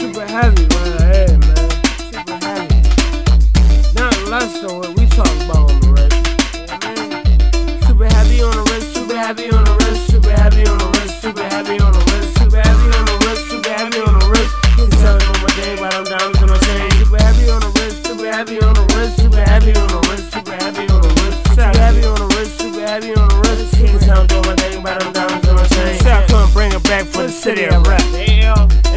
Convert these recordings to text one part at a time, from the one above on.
Super heavy, man. Hey, man. Super heavy. Not less than what we talk about on the mean? Super heavy on the wrist, super heavy on city of rap.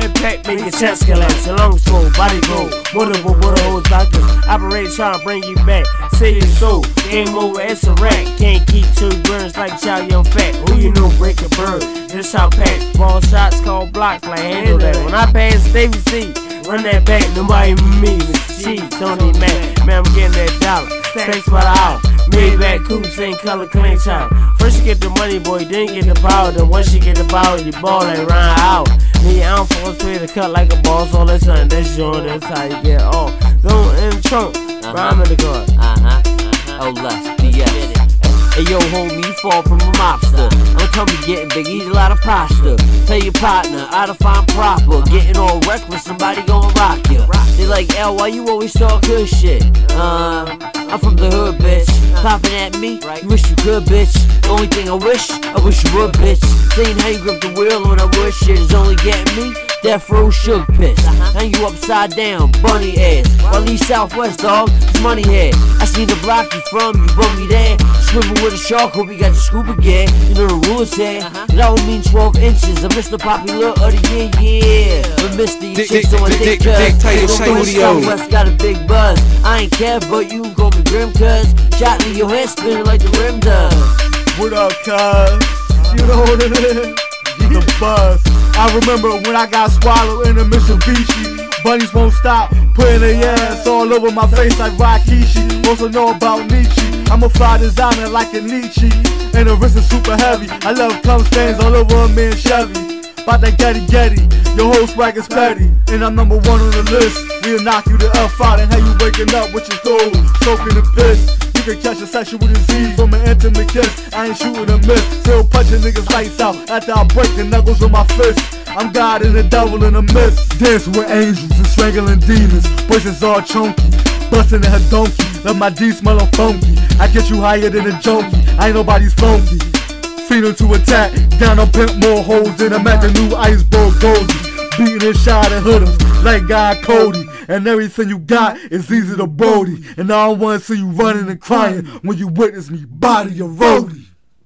Impact make your chest collapse, your lungs full, body go. Multiple water holes doctors operate trying to bring you back. Say your soul, game over, it's a rat. Can't keep two birds like Chow Yun-Fat. Who you know break a bird? This how pack. Ball shots call blocks like handle that. When I pass Davey C, run that back, nobody me. G, Tony Mac, man, I'm getting that dollar. Stacks by the hour. Maybach coupe, same color, clean child. First you get the money, boy, then you get the power. Then once you get the power, you ball like run out. Me, I don't force play the cut like a boss. All that something, that's your, that's how you get off. Go in the trunk, rhyme in the car. Uh huh. Uh-huh. Oh, less. BS. Hey yo, homie, you fall from a mobster. I'm coming getting big, eat a lot of pasta. Tell your partner, I define proper. Getting all reckless, somebody gonna rock ya. They like, L, why you always talk good shit? Uh, bitch. Popping at me, you wish you could, bitch. The only thing I wish, I wish you would, bitch. Saying how you grip the wheel when I wish shit is only getting me. Death row shook piss. Uh-huh. Hang you upside down, bunny ass. While East Southwest, dog, it's money head. I seen the block you from, you brought me there. Swimming with a shark, hope you got your scoop again. You know the rules here. That would mean 12 inches. I'm Mr. Popular of the year, yeah. But Mr. You Dick- chicks Dick- don't Dick- Dick- Dick cuz. Taylor Don't go Studio. Southwest got a big buzz. I ain't care, but you can call me Grim cuz. Shot in your head spinning like the rim does. What up, cuz? You know what it is? The buzz. I remember when I got swallowed in a Mitsubishi. Bunnies won't stop, putting their ass all over my face like Rikishi. Also know about Nietzsche. I'm a fly designer like a Nietzsche. And the wrist is super heavy. I love cum stains all over a man Chevy. Bout that Getty Getty, your whole swag is petty. And I'm number one on the list. We'll knock you the F out and have you waking up with your soul soaking the piss. Can catch a sexual disease from an intimate kiss. I ain't shooting a miss. Still punching niggas lights out after I break the knuckles with my fist. I'm God and the devil in a mist. Dancing with angels and strangling demons. Voices all chunky. Bustin' in her donkey. Let my D smell of funky. I get you higher than a junkie. I ain't nobody's funky. Feeding to attack. Down a pimp more holes than I'm at the new iceberg Goldie. Beating and shot hit 'em like God Cody. And everything you got is easy to Brody. And I don't wanna see you running and crying mm. when you witness me body a roadie.